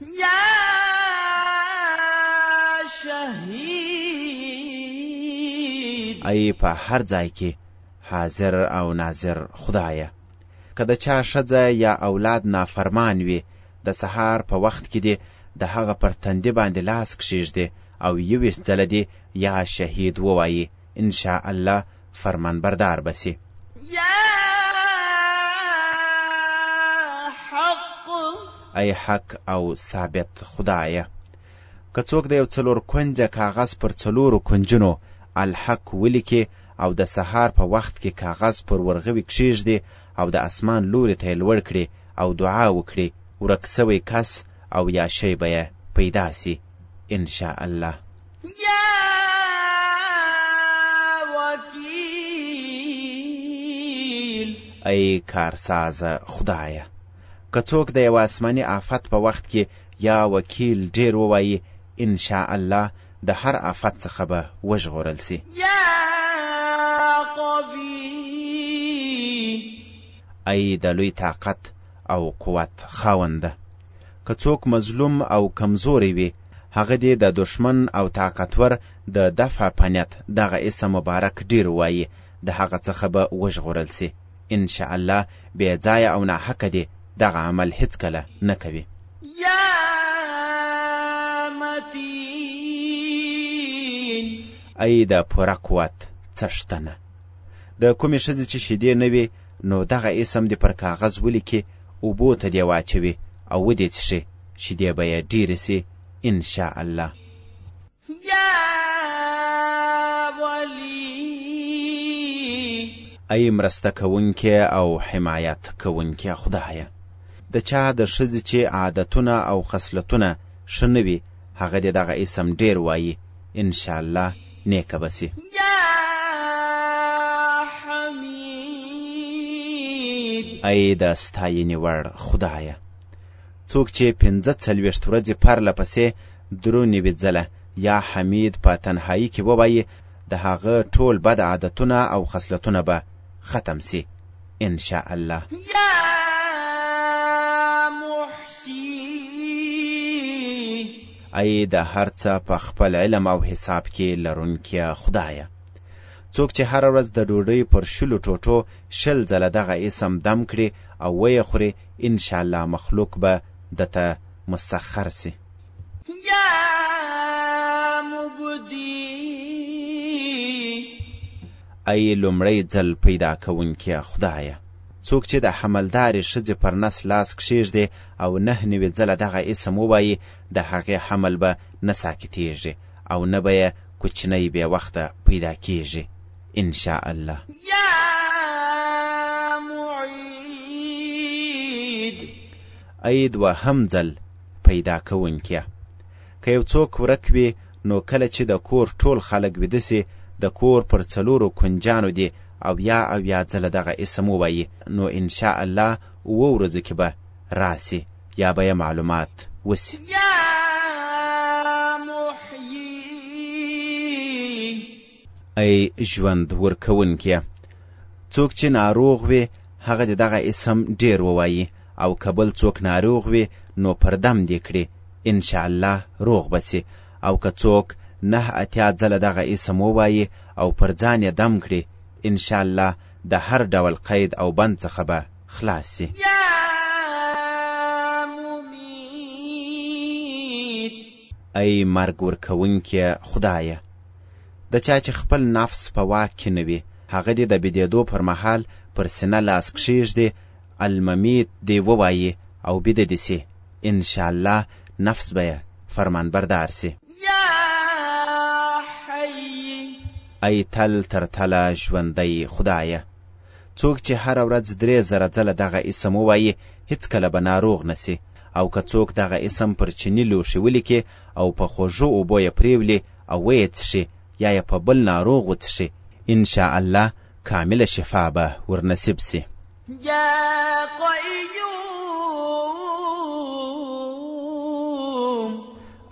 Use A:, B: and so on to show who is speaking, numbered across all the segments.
A: یا شهید
B: ای په هر ځای کې حاضر او ناظر خدایه که د چا ښځه یا اولاد نافرمان وي د سهار په وخت کې دې د هغه پر تندي باندې لاس کښېږدې او یوویشت ځله دې یا شهید ووایي ان شاء الله فرمان بردار
A: به سې.
B: ای حق او ثابت خدایه که څوک د یو څلور کنجه کاغذ پر څلورو کنجونو الحق ولیکي او د سهار په وخت کې کاغذ پر ورغوي کښیږدي او د اسمان لوري ته یې لوړ کړي او دعا وکړي ورک سوی کس او یا شی به یې پیدا سي ان
A: شاء الله
B: ای کارسازه خدایه که څوک د یو آسماني آفت په وخت کې یا وکیل ډیر ووایي ان شاء الله د هر آفت څخه به وژغورل سي ای د لوی طاقت او قوت خاونده که څوک مظلوم او کمزوری وي هغه دې د دښمن او طاقتور د دفع په نیت دغه اسم مبارک ډیر ووایي د هغه څخه به وژغورل سي ان شاء الله بې ځایه او ناحقه دې دغه عمل هیڅکله نه کوي
A: یا متین
B: ای د پوره قوت څښتنه د کومې ښځې چې شیدې نه وي نو دغه اسم دې پر کاغذ ولیکي اوبو ته دې واچوي او ودې څښي شیدې به یې ډېرې شي ان
A: شاء الله.
B: ای مرسته کوونکې او حمایت کوونکې خدایه! د چا د ښځې چې عادتونه او خصلتونه ښه نه وي هغه دې دغه اسم ډېر وايي ان شاء الله نېکه به سي. ای د ستاینې وړ خدایه څوک چې پنځه څلوېښت ورځې پرله پسې درو نوي ځله یا حمید په تنهایی کې ووایي د هغه ټول بد عادتونه او خصلتونه به ختم شي ان شاء الله.
A: يا محصي.
B: ای د هر څه په خپل علم او حساب کې لرونکیه خدایه څوک چې هره ورځ د ډوډۍ پر شلو ټوټو شل ځله دغه اسم دم کړي او ویې خوري انشاءالله مخلوق به دته مسخر سي
A: یا مبدی.
B: ای لومړی ځل پیدا کوونکیه خدایه! څوک چې د حملدارې ښځې پر نس لاس کښېږدي او نهه نوي ځله دغه اسم ووایي د هغې حمل به نه ساکتېږي او نه به یې کوچنی بې وخته پیدا
A: کېږي انشاءالله
B: ای دوهم ځل پیدا کوونکې که یو څوک ورک وي نو کله چې د کور ټول خلک ویده سي د کور پر څلورو کنجانو دي او یا او یا ځله دغه اسم ووایي نو ان شاء الله اوو ورځو کې به راسي یا به یې معلومات وسي
A: یا
B: ای ژوند ورکوونکیه! څوک چې ناروغ وي، هغه دې دغه اسم ډېر ووایي او که بل څوک ناروغ وي، نو پر دم دې کړي، انشاءالله روغ به شي او که څوک نه اتیا ځله دغه اسم ووایي او پر ځان یې دم کړي، انشاءالله د هر ډول قید او بند څخه به خلاص شي.
A: يا مميت
B: ای مرګ ورکوونکیه خدایه! د چا چې خپل نفس په واک کې نه وي، هغه دې د بېدېدو پر مهال پر سینه لاس کښېږدي، الممیت دې ووایي او بیده دې شي، انشاالله نفس به یې فرمانبردار
A: شي.
B: ای تل تر تله ژوندی خدایه! څوک چې هره ورځ درې زره ځله دغه اسم ووایي هیڅکله به ناروغ نسی او که څوک دغه اسم پر چیني لوښي ولیکي او په خوږو اوبو یې پریولي او ویې څښي یا یې په بل ناروغ وڅښي انشاء الله کامله شفا به ورنصیب سي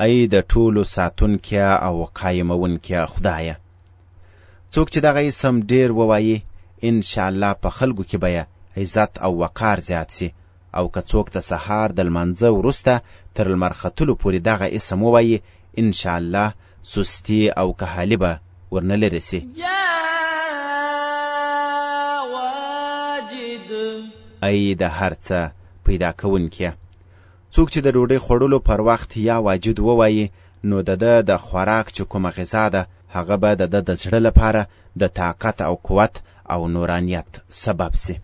B: ای د ټولو ساتونکیا او قایمونکیا خدایه څوک چې دغه اسم ډیر ووایي ان شاءالله په خلکو کې به عزت او وقار زیات سي او که څوک د سهار د لمانځه وروسته تر لمر ختلو پورې دغه اسم ووایي ان شاءالله سستی او کهالي به ورنه لرې سي ای د هر څه پیدا کوونکیه څوک چې د ډوډۍ خوړلو پر وخت یا واجد ووایي نو د ده د خوراک چې کومه غذا ده هغه به د ده د زړه لپاره د طاقت او قوت او نورانیت سبب سي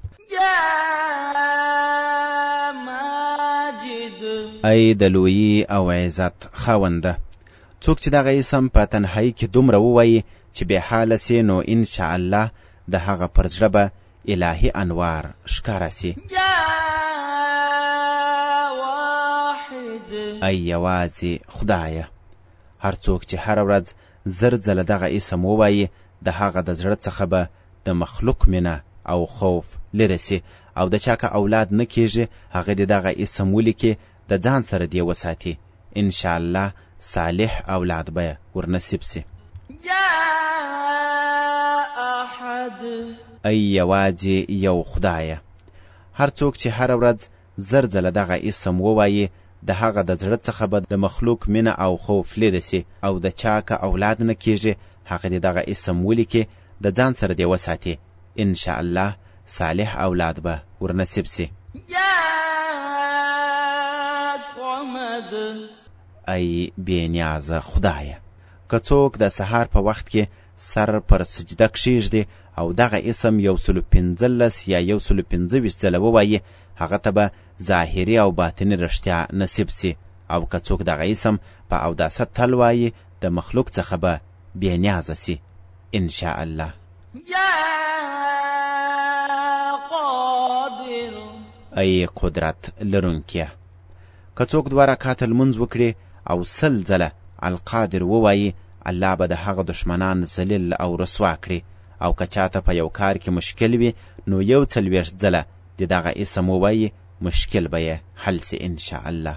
B: ای د لویی او عزت خاونده څوک چې دغه اسم په تنهایی کې دومره ووایي چې بې حاله سي نو ان شاء الله د هغه پر زړه به الهي انوار ښکاره شي.
A: يا واحد.
B: ای یوازې خدایه! هر څوک چې هره ورځ زر ځله دغه اسم ووایي، د هغه د زړه څخه به د مخلوق مینه او خوف لیرې شي او د چا که اولاد نه کېږي، هغه دې دغه اسم ولیکي د ځان سره دې وساتي ان شاء الله صالح اولاد به یې ور
A: نصیب شي. يا احد.
B: ای یوازې یو خدایه! هر څوک چې هره ورځ زر ځله دغه اسم ووایي د هغه د زړه څخه به د مخلوق مینه او خوف لیرې سي او د چا که اولاد نه کیږي هغه دې دغه اسم ولیکي د ځان سره دې وساتي انشاءالله صالح اولاد به ورنصیب
A: شي.
B: ای بې نیازه خدایه! که څوک د سهار په وخت کې سر پر سجده کښېږدي او دغه اسم یو سلو پنځلس یا یو سلو پنځه ویشت ځله ووایي هغه ته به ظاهري او باطني رښتیا نصیب سي او که څوک دغه اسم په اوداسه تل وایي د مخلوق څخه به بې نیازه سي ان شاء الله
A: یا قادر
B: ای قدرت لرونکیه که څوک دوه رکعته لمونځ وکړي او سل ځله القادر ووایي الله به د هغه دشمنان ذلیل او رسوا کړي او که چاته په یو کار کې مشکل وي نو یو څلوېښت ځله د دغه اسم ووایي مشکل به یې حل سي
A: انشاءالله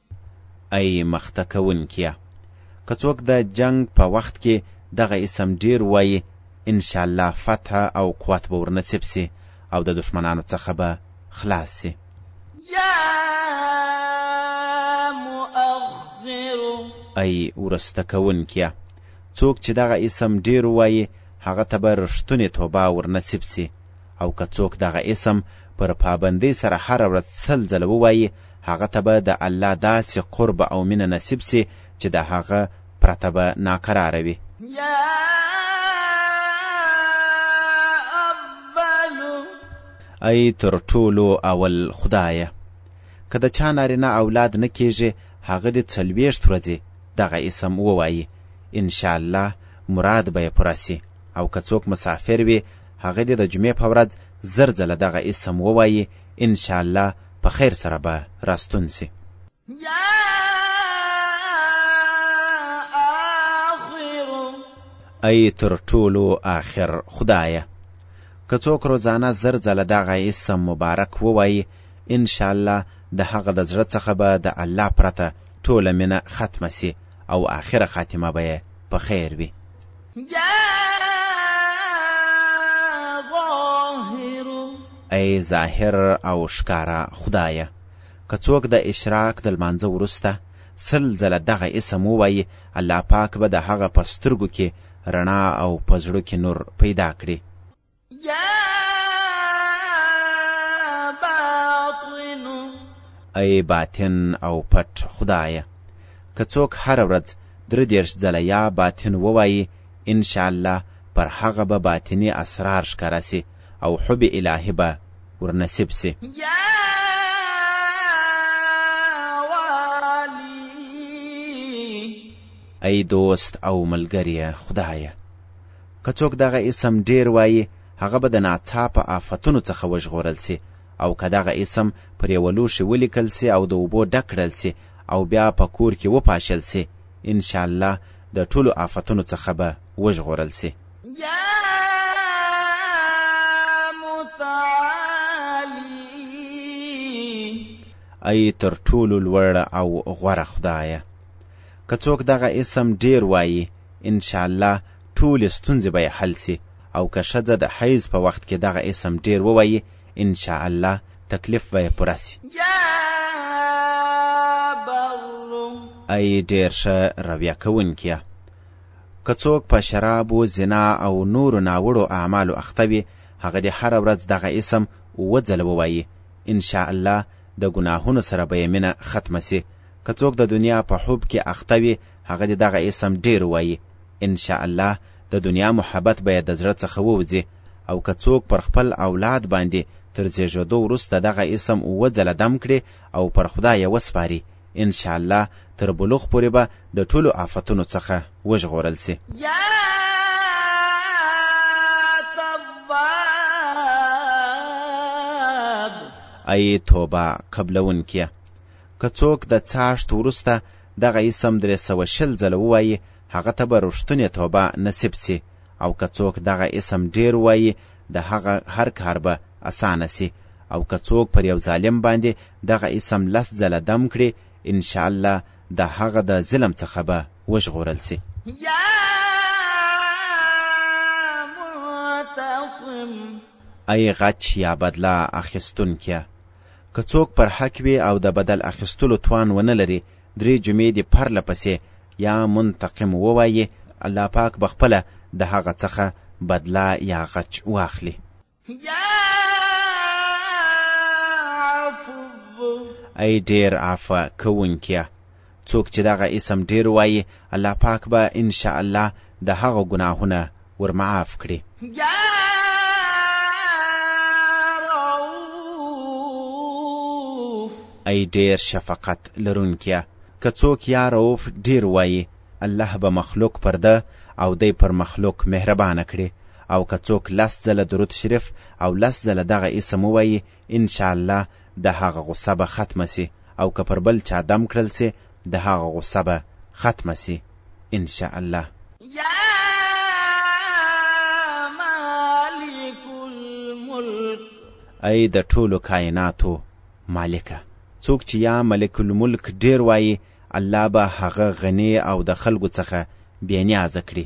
B: ای مخته کوونکیه! که څوک د جنګ په وخت کې دغه اسم ډېر ووایي، انشاالله فتح او قوت به ور نصیب شي او د دښمنانو څخه به خلاص شي.
A: يا مؤخر.
B: ای وروسته کوونکیه! څوک چې دغه اسم ډېر ووایي، هغه ته به رښتونې توبه ور نصیب شي او که څوک دغه اسم پر پابندۍ سره هره ورځ سل ځله ووایي هغه ته به د الله داسې قرب او مینه نصیب سي چې د هغه پرته به ناکراره وي ای تر ټولو اول خدایه که د چا نارینه اولاد نه کیږي هغه دې څلوېښت ورځې دغه اسم ووایي انشاءالله مراد به یې پوره سي او که څوک مسافر وي هغه دې د جمعې په ورځ زر ځله دغه اسم ووایي ان شاء الله په خیر سره به راستون سي ای تر ټولو آخر خدایه که څوک روزانه زر ځله دغه اسم مبارک ووایي ان شاء الله د هغه د زړه څخه به د الله پرته ټوله مینه ختمه سي او آخره خاتمه به یې په خیر وي ای ظاهر او ښکاره خدایه که څوک د اشراق د لمانځه وروسته سل ځله دغه اسم ووایي الله پاک به د هغه په سترګو کې رڼا او په زړه کې نور پیدا کړي ای باطن او پټ خدایه که څوک هره ورځ درې دېرش ځله یا باطن ووایي انشاءالله پر هغه به باطني اسرار ښکاره سي او حب الهي به ورنصیب سي ای دوست او ملګریه خدایه که څوک دغه اسم ډېر وايي، هغه به د ناڅاپه آفتونو څخه وژغورل شي او که دغه اسم پر یوه لوښي ولیکل شي او د اوبو ډک کړل شي او بیا په کور کې وپاشل شي، ان شاء الله د ټولو آفتونو څخه به وژغورل شي.
A: يا متعالي.
B: ای تر ټولو لوړ او غوره خدایه! که څوک دغه اسم ډېر وايي، ان شاء الله ټولې ستونزې به یې حل سي او که ښځه د حیض په وخت کې دغه اسم ډېر ووایي ان شاء الله تکلیف به یې پوره سي. ای ډېر ښه رویه کوونکیه! که څوک په شرابو، زنا او نورو ناوړو اعمالو اخته وي، هغه دې هره ورځ دغه اسم اووه ځله ووایي، ان شاء الله د ګناهونو سره به یې مینه ختمه سي. که څوک د دنیا په حب کې اخته وي، هغه دې دغه اسم ډېر وایي ان شاء الله د دنیا محبت به یې د زړه څخه ووځي او که څوک پر خپل اولاد باندې تر زیږېدو وروسته دغه اسم اووه ځله دم کړي او پر خدای یې وسپاري ان شاء الله تر بلوغ پورې به د ټولو آفتونو څخه وژغورل سي ای توبه قبلونکیه که څوک د څاښت وروسته دغه اسم درې سوه شل ځله ووایي هغه ته به رښتونې توبه نصیب سي او که څوک دغه اسم ډېر وایي د هغه هر کار به اسانه سي او که څوک پر یو ظالم باندې دغه اسم لس ځله دم کړي ان شاء الله د هغه د ظلم څخه به وژغورل سي
A: یا متقم
B: ای غچ یا بدلا اخیستونکیه که څوک پر حق وي او د بدل اخیستلو توان ونه لري، درې جمعې دې پرله پسې یا منتقم ووایي، الله پاک به خپله د هغه څخه بدله یا غچ واخلي.
A: یا عفو.
B: ای ډېر عفوه کوونکیه! څوک چې دغه اسم ډیر وایي الله پاک به ان شاء الله د هغه ګناهونه ورمعاف کړي ای ډیر شفقت لرونکیه که څوک یا روف ډیر وایي الله به مخلوق پر ده او دی پر مخلوق مهربانه کړي او که څوک لس ځله درود شریف او لس ځله دغه اسم ووایي ان شاء الله د هغه غصه به ختمه سي او که پر بل چا دم کړل سي د هغه غصه به ختمه سي ان شاء الله.
A: يا مالک الملک.
B: ای د ټولو کایناتو مالکه څوک چې یا ملک الملک ډیر وایي الله به هغه غني او د خلکو څخه بې نیازه کړي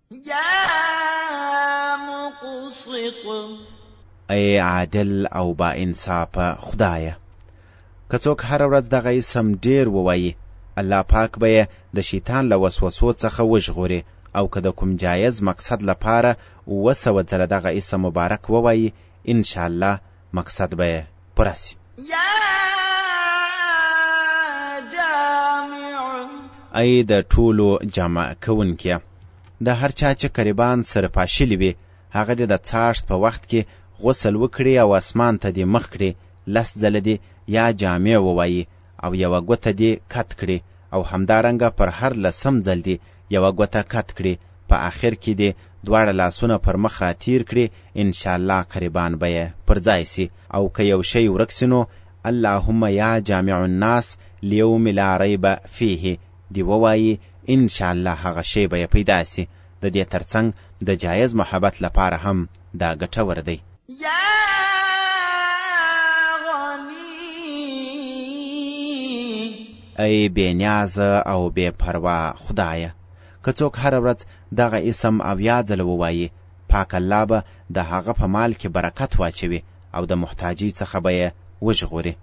B: ای عادل او با انصاف خدایه که څوک هره ورځ دغه اسم ډیر ووایي الله پاک به یې د شیطان له وسوسو څخه وژغوري او که د کوم جایز مقصد لپاره اووه سوه ځله دغه اسم مبارک ووایي انشاءالله مقصد به یې پوره سي ای د ټولو جمع کوونکې د هر چا چې قریبان سره پاشلي وي هغه دې د څاښت په وخت کې غسل وکړي او اسمان ته دې مخ کړي لس ځله دې یا جامع ووایي او یوه ګوته دې کت کړي او همدارنګه پر هر لسم ځل دې یوه ګوته کت کړي په اخر کې دې دواړه لاسونه پر مخ را تیر کړي انشاالله قریبان به یې پر ځای سي او که یو شی ورک سي نو اللهم یا جامع الناس لیوم لا ریب فیه دی ووایي انشاالله هغه شی به یې پیدا سي د دې ترڅنګ د جایز محبت لپاره هم دا ګټور دی
A: يا غني
B: ای بې نیازه او بې پروا خدایه که څوک هره ورځ دغه اسم اویا ځله ووایي پاک الله به د هغه په مال کې برکت واچوي او د محتاجۍ څخه به یې وژغوري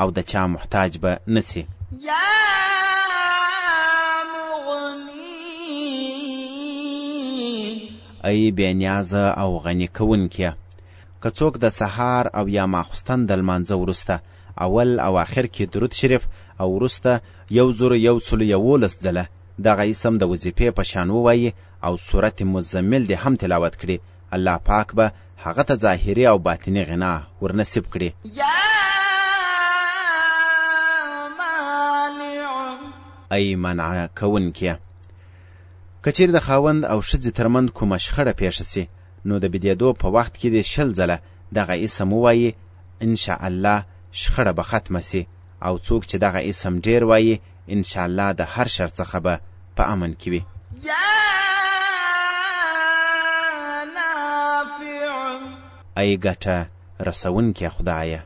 B: او د چا محتاج به نسی ای بې نیازه او غني کوونکې که څوک د سهار او یا ماخستن د لمانځه وروسته اول او آخر کې درود شریف او وروسته یو زر یو سل یولس ځله دغه اسم د وظیفې په شان ووایي او صورت مزمل دې هم تلاوت کړي الله پاک به هغه ته ظاهري او باطني غنا ورنصیب کړي ای منع کوونکې که چیرې د خاوند او ښځې ترمنځ کومه شخړه پیښه سي نو د بېدېدو په وخت کې دې شل ځله دغه اسم ووایي انشاءالله شخړه به ختمه سي او څوک چې دغه اسم ډېر وایي ان شاء الله د هر شر څخه به په امن کې وي. ای ګټه رسونکیه خدایه!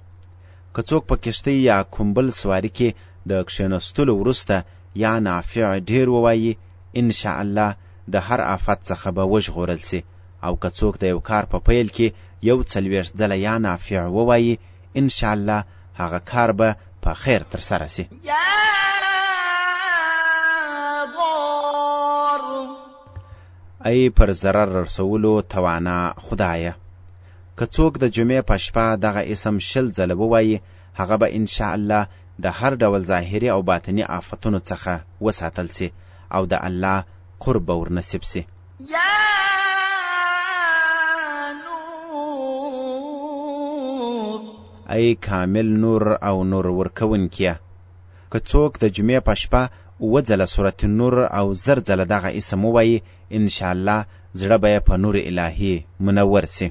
B: که څوک په کښتۍ یا کوم بل سواري کې د کښېنستلو وروسته یا نافع ډېر ووایي ان شاء الله د هر آفت څخه به وژغورل سي او که څوک د یو کار په پیل کې یو څلوېښت ځله یا نافع ووایي ان شاء الله هغه کار به په خیر تر
A: سره شي
B: ای پر ضرر رسولو توانا خدایه که څوک د جمعې په شپه دغه اسم شل ځله ووایي هغه به ان شاء الله د هر ډول ظاهري او باطني آفتونو څخه وساتل سي او د الله قرب به ورنصیب سي
A: يانور.
B: ای کامل نور او نور ورکوونکیه! که څوک د جمعې په شپه اووه ځله سورت نور او زر ځله دغه اسم ووایي، انشاءالله زړه به یې په نور الهي منور
A: شي.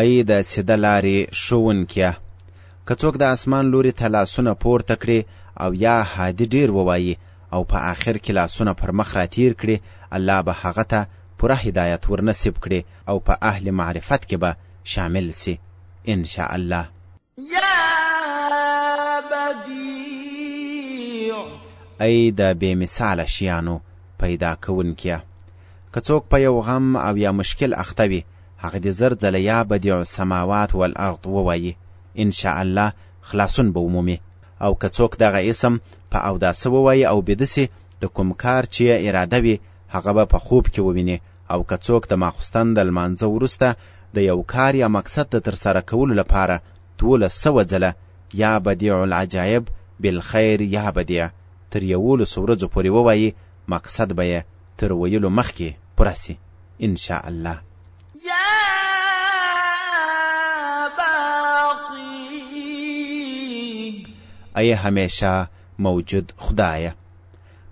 B: ای د سیده لارې ښوونکیه که څوک د اسمان لوري ته لاسونه پورته کړي او یا هادي ډیر ووایي او په آخر کې لاسونه پر مخ راتیر کړي الله به هغه ته پوره هدایت ورنصیب کړي او په اهل معرفت کې به شامل سي ان شاء الله
A: يا بديع.
B: ای د بې مثاله شيانو پيدا کوونکيه! که څوک په يو غم او يا مشکل اخته وي، هغه دې زر ځله يا بديع السماوات والارض ووايي، ان شاء الله خلاصون به ومومي، او که څوک دغه اسم په اوداسه ووايي او بيده شي، د کوم کار چې يې اراده وي، هغه به په خوب کې وويني او که څوک د ماخوستن د لمانځه وروسته د یو کار یا مقصد د ترسره کولو لپاره دولس سوه ځله یا بدیع العجایب بالخیر یا بدیع تر یولسو ورځو پورې ووایي مقصد به یې تر ویلو مخکې پوره سي ان شاء الله ای همیشه موجود خدایه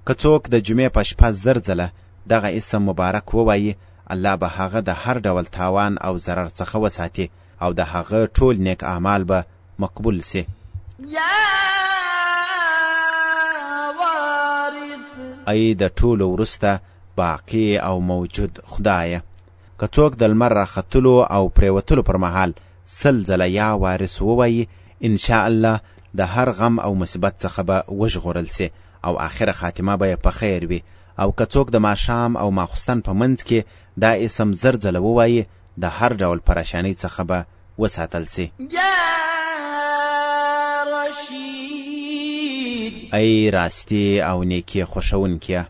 B: که څوک د جمعې په شپه زر ځله دغه اسم مبارک ووایي، الله به هغه د هر ډول تاوان او ضرر څخه وساتي او د هغه ټول نیک اعمال به مقبول سي. ای د ټولو وروسته باقي او موجود خدایه! که څوک د لمر راختلو او پرېوتلو پر مهال سل ځله یا وارث ووایي، انشاءالله د هر غم او مصیبت څخه به وژغورل سي او اخره خاتمه به یې په خیر وي او که څوک د ماښام او ماخستن په منځ کې دا اسم زر ځله ووایي د هر ډول پرشانۍ څخه به وساتل سي ای راستی او نیکی خوښونکیه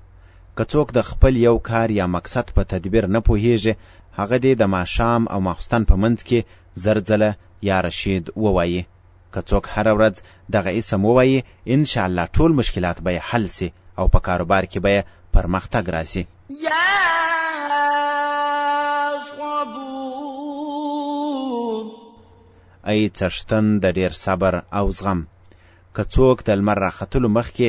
B: که څوک د خپل یو کار یا مقصد په تدبیر نه پوهیږي هغه دې د ماښام او ماخستن په منځ کې زر ځله یا رشید ووایي که څوک هره ورځ دغه اسم ووایي ان شاء الله ټول مشکلات به یې حل سي او په کاروبار کې به یې پرمختګ راسي. ای څښتن د ډېر صبر او زغم که څوک د لمر راختلو مخکې